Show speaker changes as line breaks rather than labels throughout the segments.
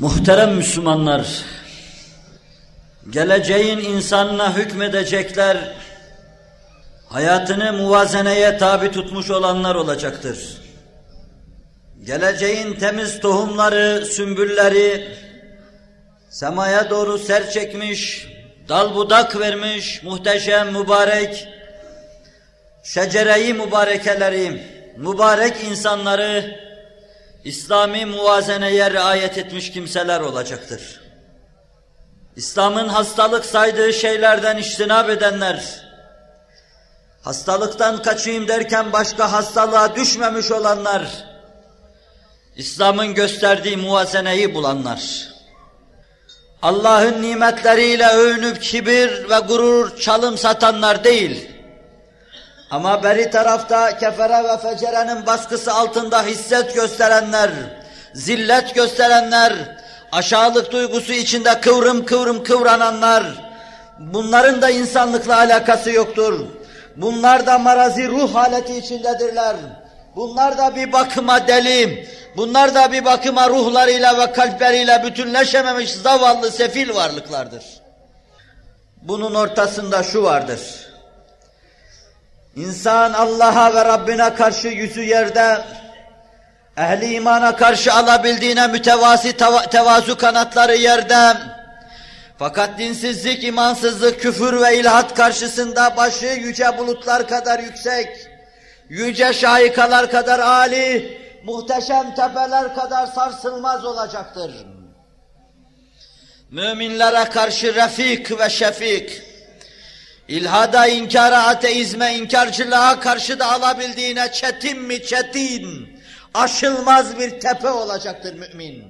Muhterem Müslümanlar, geleceğin insanına hükmedecekler, hayatını muvazeneye tabi tutmuş olanlar olacaktır. Geleceğin temiz tohumları, sümbülleri, semaya doğru ser çekmiş, dal budak vermiş, muhteşem, mübarek, şecereyi mübarekeleri, mübarek insanları, İslami muvazeneye riayet etmiş kimseler olacaktır. İslam'ın hastalık saydığı şeylerden iştinab edenler, hastalıktan kaçayım derken başka hastalığa düşmemiş olanlar, İslam'ın gösterdiği muvazeneyi bulanlar, Allah'ın nimetleriyle övünüp kibir ve gurur çalım satanlar değil, ama beri tarafta kefere ve fecerenin baskısı altında hisset gösterenler, zillet gösterenler, aşağılık duygusu içinde kıvrım kıvrım kıvrananlar, bunların da insanlıkla alakası yoktur. Bunlar da marazi ruh haleti içindedirler. Bunlar da bir bakıma deli, bunlar da bir bakıma ruhlarıyla ve kalpleriyle bütünleşememiş zavallı sefil varlıklardır. Bunun ortasında şu vardır. İnsan Allah'a ve Rabbine karşı yüzü yerde, ehli imana karşı alabildiğine mütevasi tevazu kanatları yerde, fakat dinsizlik, imansızlık, küfür ve ilhat karşısında başı yüce bulutlar kadar yüksek, yüce şahikalar kadar âli, muhteşem tepeler kadar sarsılmaz olacaktır. Müminlere karşı refik ve şefik, ilhada, inkara, ateizme, inkarcılığa karşı da alabildiğine çetin mi çetin, aşılmaz bir tepe olacaktır mümin.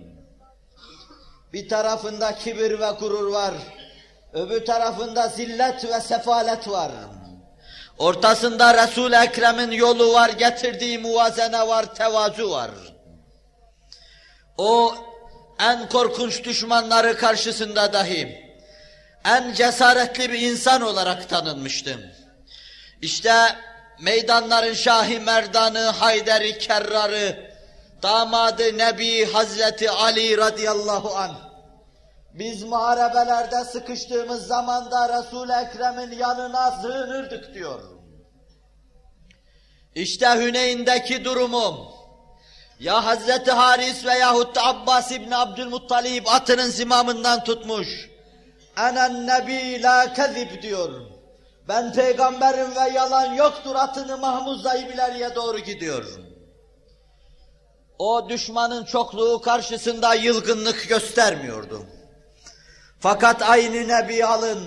Bir tarafında kibir ve gurur var, öbür tarafında zillet ve sefalet var. Ortasında Resul-i Ekrem'in yolu var, getirdiği muvazene var, tevazu var. O en korkunç düşmanları karşısında dahi en cesaretli bir insan olarak tanınmıştım. İşte meydanların Şahi Merdanı, Hayderi Kerrarı, damadı Nebi Hazreti Ali radıyallahu anh. Biz muharebelerde sıkıştığımız zaman da Resul-i Ekrem'in yanına sığınırdık diyor. İşte Hüneyn'deki durumum. Ya Hazreti Haris veyahut da Abbas İbni Abdülmuttalib atının zimamından tutmuş. Enen nebi la kezib diyor. Ben peygamberim ve yalan yoktur atını mahmuzlayıp ileriye doğru gidiyor. O düşmanın çokluğu karşısında yılgınlık göstermiyordu. Fakat aynı Nebi alın,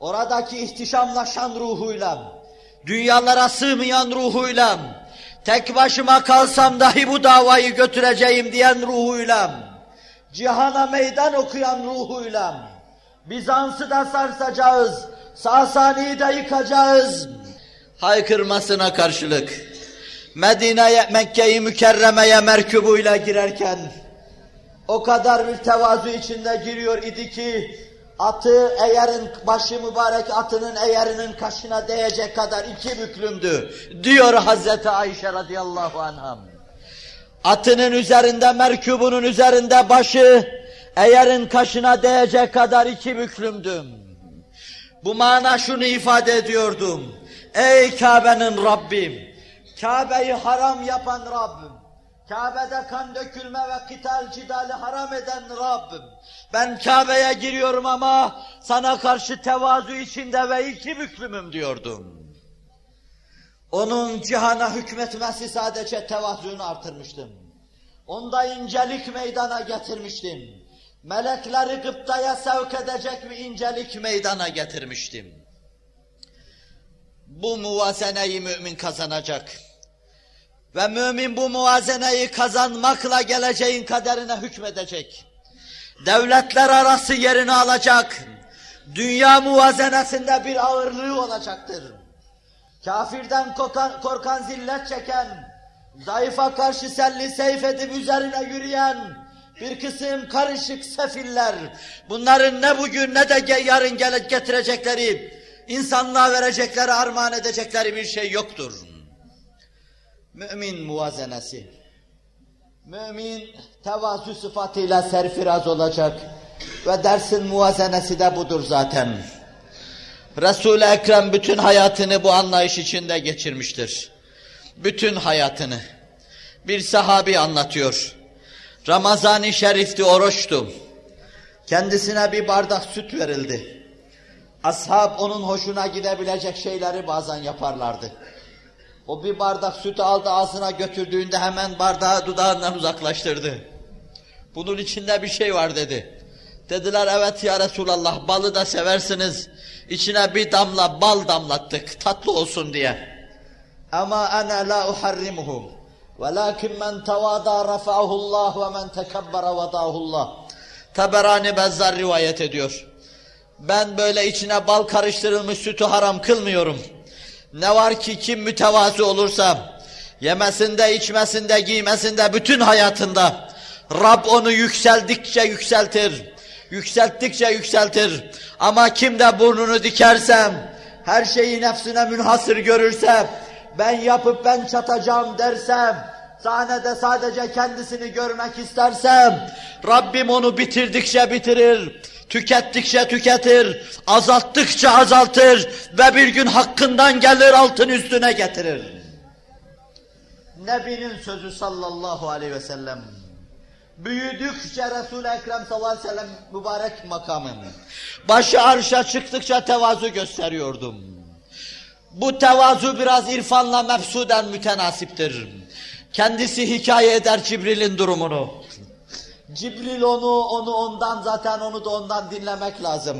oradaki ihtişamlaşan ruhuyla, dünyalara sığmayan ruhuyla, tek başıma kalsam dahi bu davayı götüreceğim diyen ruhuyla, cihana meydan okuyan ruhuyla, Bizans'ı da sarsacağız, Sasani'yi de yıkacağız, haykırmasına karşılık, Medine'ye, Mekke'yi mükerremeye merkubuyla girerken, o kadar bir tevazu içinde giriyor idi ki atı eğerin başı mübarek atının eğerinin kaşına değecek kadar iki büklümdü diyor Hazreti Ayşe radıyallahu anham. Atının üzerinde, merkubunun üzerinde başı eğerin kaşına değecek kadar iki büklümdüm. Bu mana şunu ifade ediyordum. Ey Kabe'nin Rabbim, Kabe'yi haram yapan Rabbim, Kabe'de kan dökülme ve kital cidali haram eden Rabbim. Ben Kabe'ye giriyorum ama sana karşı tevazu içinde ve iki büklümüm diyordum. Onun cihana hükmetmesi sadece tevazuunu artırmıştım. Onda incelik meydana getirmiştim. Melekleri gıptaya sevk edecek bir incelik meydana getirmiştim. Bu muvazeneyi mümin kazanacak. Ve mümin bu muvazeneyi kazanmakla geleceğin kaderine hükmedecek. Devletler arası yerini alacak. Dünya muvazenesinde bir ağırlığı olacaktır. Kafirden korkan, korkan zillet çeken, zayıfa karşı selli seyf edip üzerine yürüyen bir kısım karışık sefiller, bunların ne bugün ne de yarın getirecekleri, insanlığa verecekleri, armağan edecekleri bir şey yoktur. Mümin muvazenesi. Mümin tevazu sıfatıyla serfiraz olacak. Ve dersin muvazenesi de budur zaten. Resul-i Ekrem bütün hayatını bu anlayış içinde geçirmiştir. Bütün hayatını. Bir sahabi anlatıyor. Ramazan-ı Şerif'ti, oruçtu. Kendisine bir bardak süt verildi. Ashab onun hoşuna gidebilecek şeyleri bazen yaparlardı. O bir bardak sütü aldı ağzına götürdüğünde hemen bardağı dudağından uzaklaştırdı. Bunun içinde bir şey var dedi. Dediler evet ya Resulallah balı da seversiniz. İçine bir damla bal damlattık tatlı olsun diye. Ama ana la uharrimuhu. Velakin men tevada rafa'ahullah ve men tekebbera vadahullah. Taberani Bezzar rivayet ediyor. Ben böyle içine bal karıştırılmış sütü haram kılmıyorum. Ne var ki kim mütevazi olursa, yemesinde, içmesinde, giymesinde, bütün hayatında Rab onu yükseldikçe yükseltir. Yükselttikçe yükseltir. Ama kim de burnunu dikersem, her şeyi nefsine münhasır görürse, ben yapıp ben çatacağım dersem, sahnede sadece kendisini görmek istersem, Rabbim onu bitirdikçe bitirir, tükettikçe tüketir, azalttıkça azaltır ve bir gün hakkından gelir altın üstüne getirir. Nebinin sözü sallallahu aleyhi ve sellem. Büyüdükçe Resul-i Ekrem sallallahu aleyhi ve sellem mübarek makamın. Başı arşa çıktıkça tevazu gösteriyordum. Bu tevazu biraz irfanla mefsuden mütenasiptir. Kendisi hikaye eder Cibril'in durumunu. Cibril onu, onu ondan zaten onu da ondan dinlemek lazım.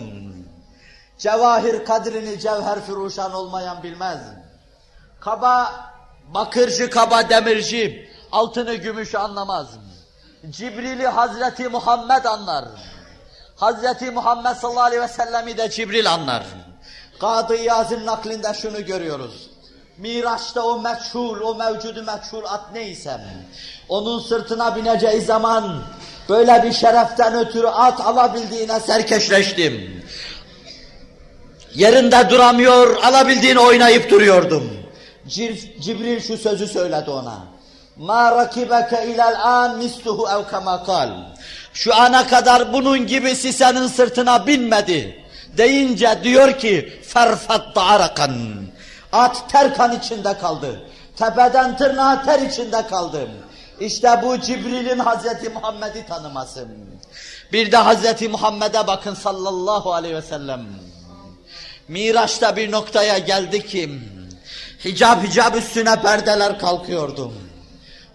Cevahir kadrini cevher firuşan olmayan bilmez. Kaba, bakırcı kaba demirci, altını gümüşü anlamaz. Cibril'i Hazreti Muhammed anlar. Hazreti Muhammed sallallahu aleyhi ve sellemi de Cibril anlar. Kadı Yaz'ın naklinde şunu görüyoruz. Miraç'ta o meçhul, o mevcudu meçhul at neyse, onun sırtına bineceği zaman böyle bir şereften ötürü at alabildiğine serkeşleştim. Yerinde duramıyor, alabildiğini oynayıp duruyordum. Cibril şu sözü söyledi ona. Ma rakibeke ilal an misluhu ev kema kal. Şu ana kadar bunun gibisi senin sırtına binmedi. Deyince diyor ki ferfat arakan. At ter kan içinde kaldı. Tepeden tırnağa ter içinde kaldım. İşte bu Cibril'in Hazreti Muhammed'i tanıması. Bir de Hazreti Muhammed'e bakın sallallahu aleyhi ve sellem. Miraç'ta bir noktaya geldi ki hicab hicab üstüne perdeler kalkıyordu.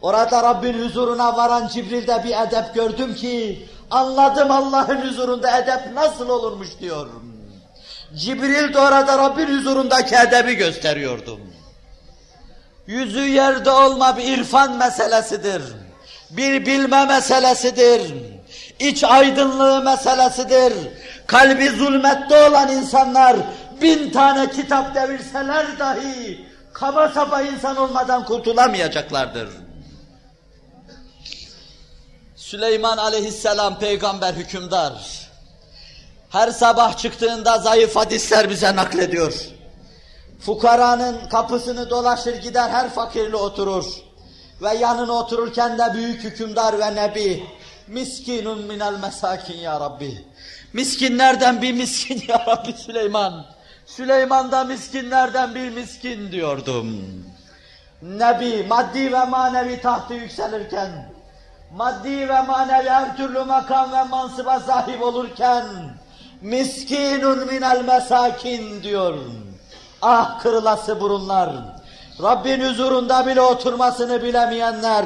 Orada Rabbin huzuruna varan Cibril'de bir edep gördüm ki anladım Allah'ın huzurunda edep nasıl olurmuş diyor. Cibril de orada Rabbin huzurundaki edebi gösteriyordu. Yüzü yerde olma bir irfan meselesidir. Bir bilme meselesidir. İç aydınlığı meselesidir. Kalbi zulmette olan insanlar bin tane kitap devirseler dahi kaba saba insan olmadan kurtulamayacaklardır. Süleyman aleyhisselam peygamber hükümdar. Her sabah çıktığında zayıf hadisler bize naklediyor. Fukaranın kapısını dolaşır gider her fakirle oturur. Ve yanına otururken de büyük hükümdar ve nebi. Miskinun minel mesakin ya Rabbi. Miskinlerden bir miskin ya Rabbi Süleyman. Süleyman da miskinlerden bir miskin diyordum. Nebi maddi ve manevi tahtı yükselirken, maddi ve manevi her türlü makam ve mansıba sahip olurken, miskinun minel mesakin diyor. Ah kırılası burunlar, Rabbin huzurunda bile oturmasını bilemeyenler,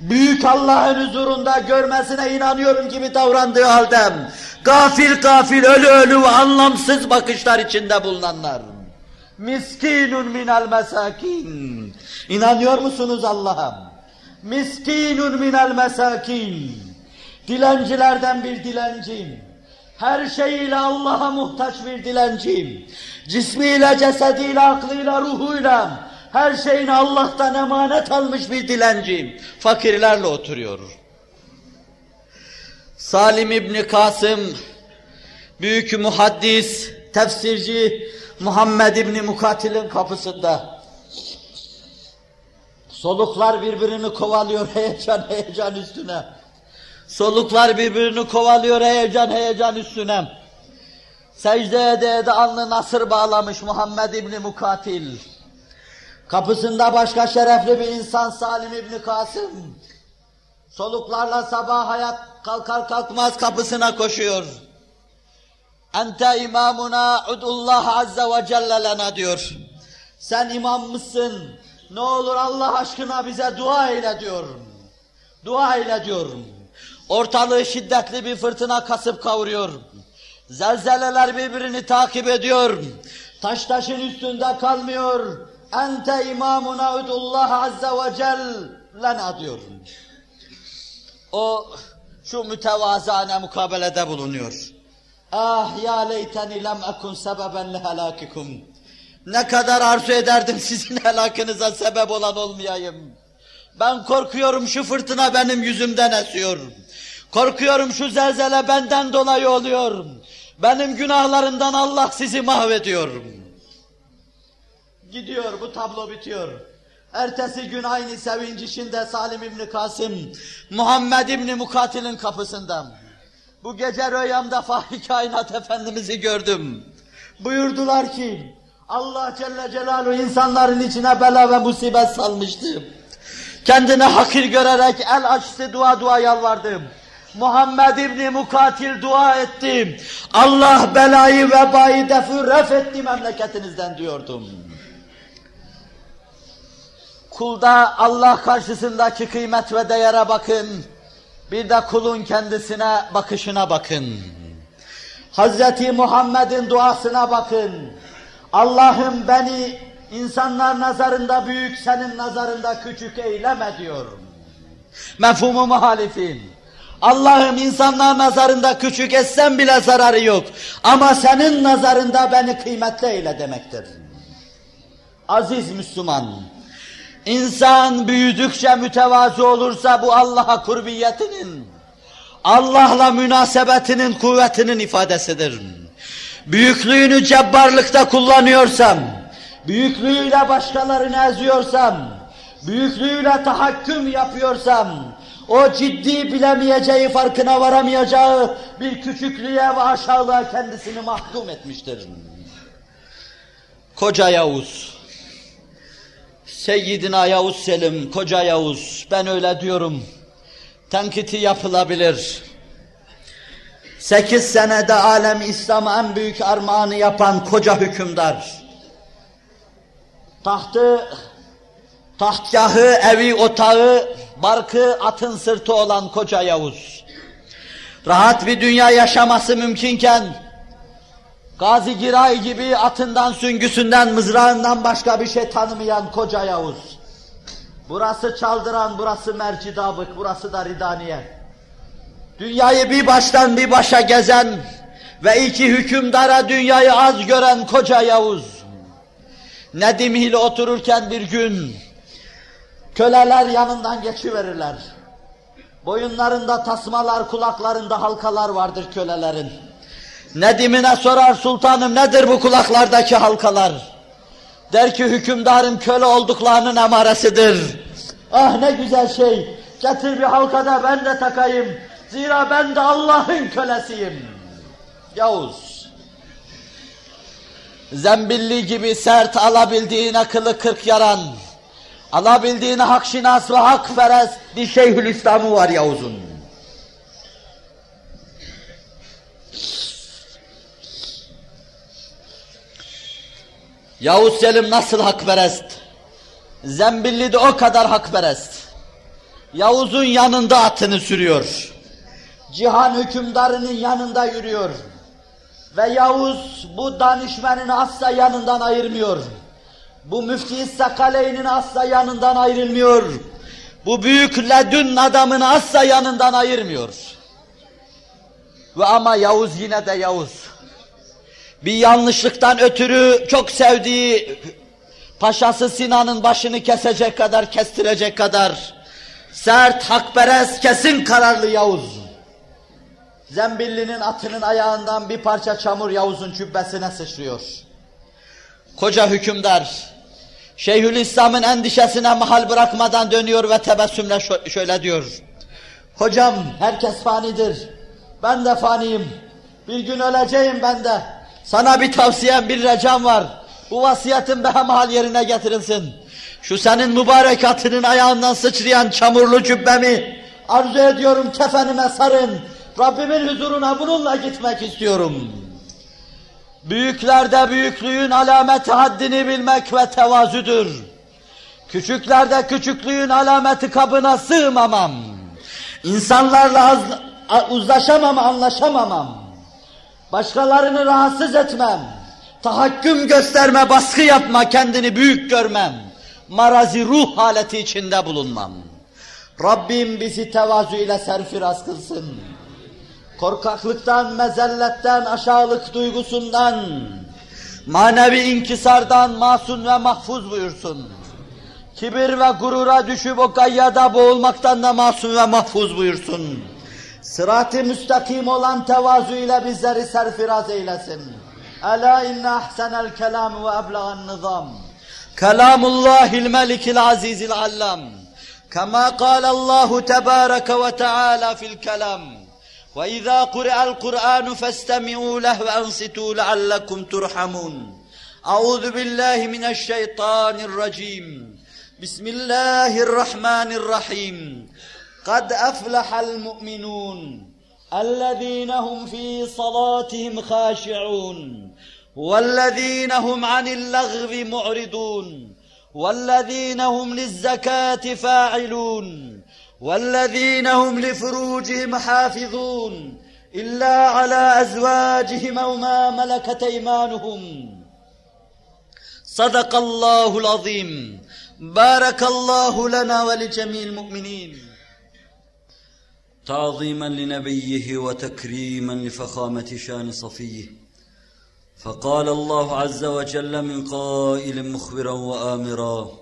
büyük Allah'ın huzurunda görmesine inanıyorum gibi davrandığı halde, gafil gafil ölü ölü anlamsız bakışlar içinde bulunanlar. Miskinun minel mesakin. İnanıyor musunuz Allah'a? Miskinun minel mesakin. Dilencilerden bir dilenciyim. Her şeyiyle Allah'a muhtaç bir dilenciyim. Cismiyle, cesediyle, aklıyla, ruhuyla her şeyini Allah'tan emanet almış bir dilenciyim. Fakirlerle oturuyor. Salim İbni Kasım, büyük muhaddis, tefsirci Muhammed İbni Mukatil'in kapısında. Soluklar birbirini kovalıyor heyecan heyecan üstüne. Soluklar birbirini kovalıyor heyecan heyecan üstüne. Secde ede ede alnı nasır bağlamış Muhammed İbni Mukatil. Kapısında başka şerefli bir insan Salim İbni Kasım. Soluklarla sabah hayat kalkar kalkmaz kapısına koşuyor. Ente imamuna udullah azze ve celle lena diyor. Sen imam mısın? Ne olur Allah aşkına bize dua eyle diyor. Dua eyle diyor. Ortalığı şiddetli bir fırtına kasıp kavuruyor. Zelzeleler birbirini takip ediyor. Taş taşın üstünde kalmıyor. Ente imamuna udullah azze ve celle diyor. O şu mütevazane mukabelede bulunuyor. Ah ya leyteni lem ekun sebeben lehelakikum. Ne kadar arzu ederdim sizin helakınıza sebep olan olmayayım. Ben korkuyorum şu fırtına benim yüzümden esiyor. Korkuyorum şu zelzele benden dolayı oluyor. Benim günahlarımdan Allah sizi mahvediyor. Gidiyor bu tablo bitiyor. Ertesi gün aynı sevinç içinde Salim İbni Kasım, Muhammed İbni Mukatil'in kapısında. Bu gece rüyamda Fahri Kainat Efendimiz'i gördüm. Buyurdular ki, Allah Celle Celaluhu insanların içine bela ve musibet salmıştı. Kendine hakir görerek el açtı dua dua yalvardım. Muhammed İbni Mukatil dua etti. Allah belayı vebayı defü ref etti memleketinizden diyordum. Kulda Allah karşısındaki kıymet ve değere bakın. Bir de kulun kendisine bakışına bakın. Hazreti Muhammed'in duasına bakın. Allah'ım beni insanlar nazarında büyük, senin nazarında küçük eyleme diyor. Mefhumu muhalifin. Allah'ım insanlar nazarında küçük etsem bile zararı yok. Ama senin nazarında beni kıymetli eyle demektir. Aziz Müslüman, İnsan büyüdükçe mütevazı olursa bu Allah'a kurbiyetinin, Allah'la münasebetinin kuvvetinin ifadesidir. Büyüklüğünü cebbarlıkta kullanıyorsam, büyüklüğüyle başkalarını eziyorsam, büyüklüğüyle tahakküm yapıyorsam, o ciddi bilemeyeceği, farkına varamayacağı bir küçüklüğe ve aşağılığa kendisini mahkum etmiştir. Koca Yavuz, Seyyidina Yavuz Selim, Koca Yavuz, ben öyle diyorum. Tenkiti yapılabilir. Sekiz senede alem İslam'a en büyük armağanı yapan koca hükümdar. Tahtı, tahtgahı, evi, otağı, barkı, atın sırtı olan koca Yavuz. Rahat bir dünya yaşaması mümkünken, Gazi Giray gibi atından, süngüsünden, mızrağından başka bir şey tanımayan koca Yavuz. Burası Çaldıran, burası Mercidabık, burası da Ridaniye. Dünyayı bir baştan bir başa gezen ve iki hükümdara dünyayı az gören koca Yavuz. Nedim ile otururken bir gün köleler yanından geçiverirler. Boyunlarında tasmalar, kulaklarında halkalar vardır kölelerin. Nedimine sorar sultanım nedir bu kulaklardaki halkalar? Der ki hükümdarım köle olduklarının emaresidir. Ah ne güzel şey. Getir bir halkada ben de takayım. Zira ben de Allah'ın kölesiyim. Yavuz. Zembilli gibi sert alabildiğine kılı kırk yaran, alabildiğine hakşinas ve hakperest bir şeyhülislamı var Yavuz'un. Yavuz Selim nasıl hakperest? Zembilli de o kadar hakperest. Yavuz'un yanında atını sürüyor. Cihan hükümdarının yanında yürüyor. Ve Yavuz bu danışmanını asla yanından ayırmıyor. Bu müfti Sakaley'nin asla yanından ayrılmıyor. Bu büyük ledün adamını asla yanından ayırmıyor. Ve ama Yavuz yine de Yavuz. Bir yanlışlıktan ötürü çok sevdiği paşası Sinan'ın başını kesecek kadar, kestirecek kadar sert, hakperest, kesin kararlı Yavuz. Zembilli'nin atının ayağından bir parça çamur Yavuz'un cübbesine sıçrıyor. Koca hükümdar, Şeyhülislam'ın endişesine mahal bırakmadan dönüyor ve tebessümle şöyle diyor. Hocam herkes fanidir, ben de faniyim, bir gün öleceğim ben de. Sana bir tavsiyem, bir recam var. Bu vasiyetin behemhal yerine getirilsin. Şu senin mübarek atının ayağından sıçrayan çamurlu cübbemi arzu ediyorum kefenime sarın. Rabbimin huzuruna bununla gitmek istiyorum. Büyüklerde büyüklüğün alameti haddini bilmek ve tevazüdür. Küçüklerde küçüklüğün alameti kabına sığmamam. İnsanlarla uzlaşamam, anlaşamamam. Başkalarını rahatsız etmem. Tahakküm gösterme, baskı yapma, kendini büyük görmem. Marazi ruh haleti içinde bulunmam. Rabbim bizi tevazu ile serfiraz kılsın korkaklıktan, mezelletten, aşağılık duygusundan, manevi inkisardan masum ve mahfuz buyursun. Kibir ve gurura düşüp o gayyada boğulmaktan da masum ve mahfuz buyursun. Sırat-ı müstakim olan tevazu ile bizleri serfiraz eylesin. Ela inne ahsenel kelam ve eblagan nizam. Kelamullahil melikil azizil allam. Kama kâle Allahu tebâreke ve teâlâ fil kelam. وإذا قرأ القرآن فاستمعوا له وأنصتوا لعلكم ترحمون. أعوذ بالله من الشيطان الرجيم. بسم الله الرحمن الرحيم. قد أفلح المؤمنون الذين هم في صلاتهم خاشعون والذين هم عن اللغو معرضون والذين هم للزكاة فاعلون. والذين هم لفروجهم حافظون إلا على أزواجهم أو ما ملكت أيمانهم. صدق الله العظيم. بارك الله لنا ولجميع المؤمنين.
تعظيما لنبيه وتكريما لفخامة شان صفيه. فقال الله عز وجل من قائل مخبرا وآمرا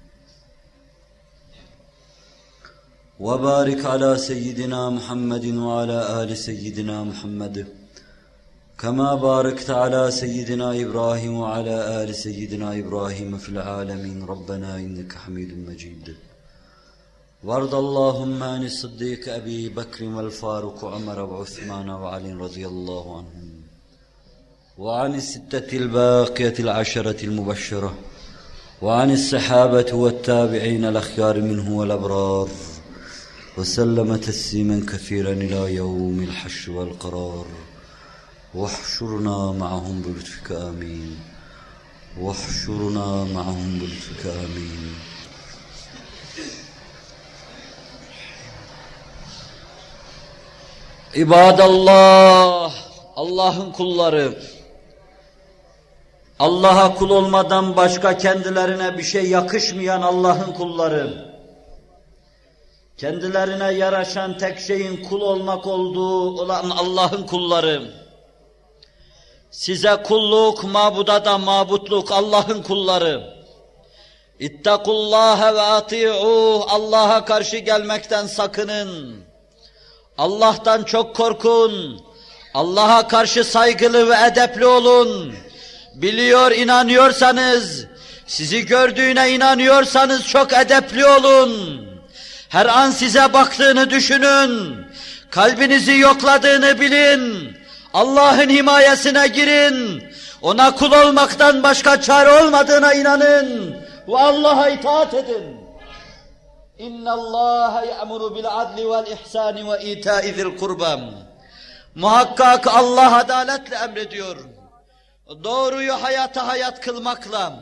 وبارك على سيدنا محمد وعلى آل سيدنا محمد. كما باركت على سيدنا إبراهيم وعلى آل سيدنا إبراهيم في العالمين. ربنا إنك حميد مجيد. وارض اللهم عن الصديق أبي بكر والفاروق عمر وعثمان وعلي رضي الله عنهم. وعن الستة الباقية العشرة المبشرة. وعن الصحابة والتابعين الأخيار منه والأبرار. وسلم تسليما كثيرا إلى يوم الحشر والقرار واحشرنا معهم بلطفك آمين واحشرنا معهم بلطفك آمين
عباد الله Allah'ın kulları, Allah'a kul olmadan başka kendilerine bir şey yakışmayan Allah'ın kulları, kendilerine yaraşan tek şeyin kul olmak olduğu olan Allah'ın kulları, size kulluk, mabuda da mabutluk Allah'ın kulları, İttakullâhe ve ati'ûh, Allah'a karşı gelmekten sakının, Allah'tan çok korkun, Allah'a karşı saygılı ve edepli olun, biliyor inanıyorsanız, sizi gördüğüne inanıyorsanız çok edepli olun. Her an size baktığını düşünün. Kalbinizi yokladığını bilin. Allah'ın himayesine girin. Ona kul olmaktan başka çare olmadığına inanın. Ve Allah'a itaat edin. İnna Allah ya'muru bil adli vel ihsani ve ita'i zil. Muhakkak Allah adaletle emrediyor. Doğruyu hayata hayat kılmakla.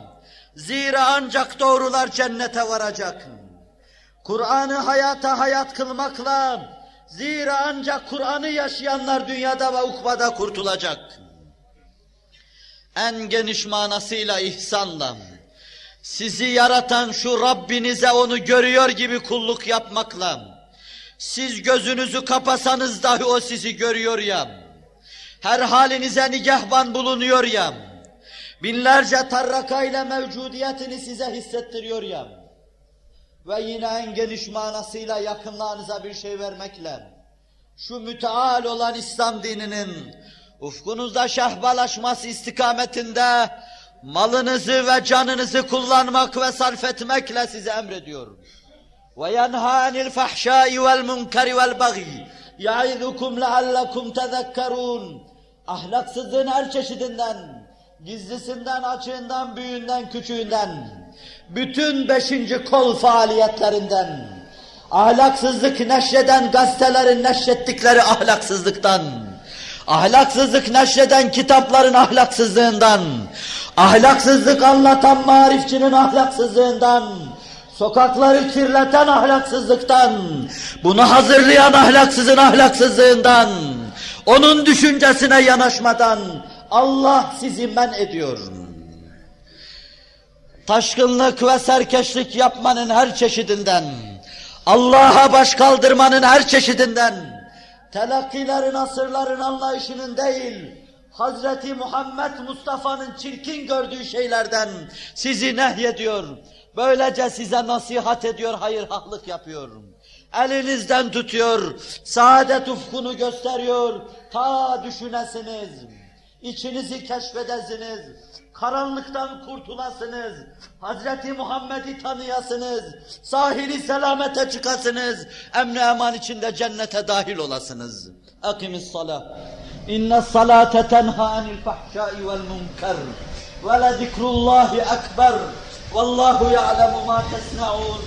Zira ancak doğrular cennete varacak. Kur'an'ı hayata hayat kılmakla. Zira ancak Kur'an'ı yaşayanlar dünyada ve ukbada kurtulacak. En geniş manasıyla ihsanla. Sizi yaratan şu Rabbinize onu görüyor gibi kulluk yapmakla. Siz gözünüzü kapasanız dahi o sizi görüyor ya. Her halinize nigahban bulunuyor ya. Binlerce tarraka ile mevcudiyetini size hissettiriyor ya ve yine en geniş manasıyla yakınlarınıza bir şey vermekle şu müteal olan İslam dininin ufkunuzda şahbalaşması istikametinde malınızı ve canınızı kullanmak ve sarf etmekle size emrediyor. Ve yenha anil fahşai vel munkari vel bagi yaidukum leallekum tezekkerun. Ahlaksızlığın her çeşidinden, gizlisinden, açığından, büyüğünden, küçüğünden bütün beşinci kol faaliyetlerinden, ahlaksızlık neşreden gazetelerin neşrettikleri ahlaksızlıktan, ahlaksızlık neşreden kitapların ahlaksızlığından, ahlaksızlık anlatan marifçinin ahlaksızlığından, sokakları kirleten ahlaksızlıktan, bunu hazırlayan ahlaksızın ahlaksızlığından, onun düşüncesine yanaşmadan Allah sizi men ediyor. Taşkınlık ve serkeşlik yapmanın her çeşidinden, Allah'a baş kaldırmanın her çeşidinden, telakkilerin, asırların anlayışının değil, Hazreti Muhammed Mustafa'nın çirkin gördüğü şeylerden sizi nehyediyor. Böylece size nasihat ediyor, hayır haklık yapıyor. Elinizden tutuyor, saadet ufkunu gösteriyor, ta düşünesiniz, içinizi keşfedesiniz, karanlıktan kurtulasınız, Hazreti Muhammed'i tanıyasınız, sahili selamete çıkasınız, emni eman içinde cennete dahil olasınız. Akimis salah. İnne salate tenha anil fahşai vel munker ve le zikrullahi ekber. Vallahu ya'lemu ma tesna'un.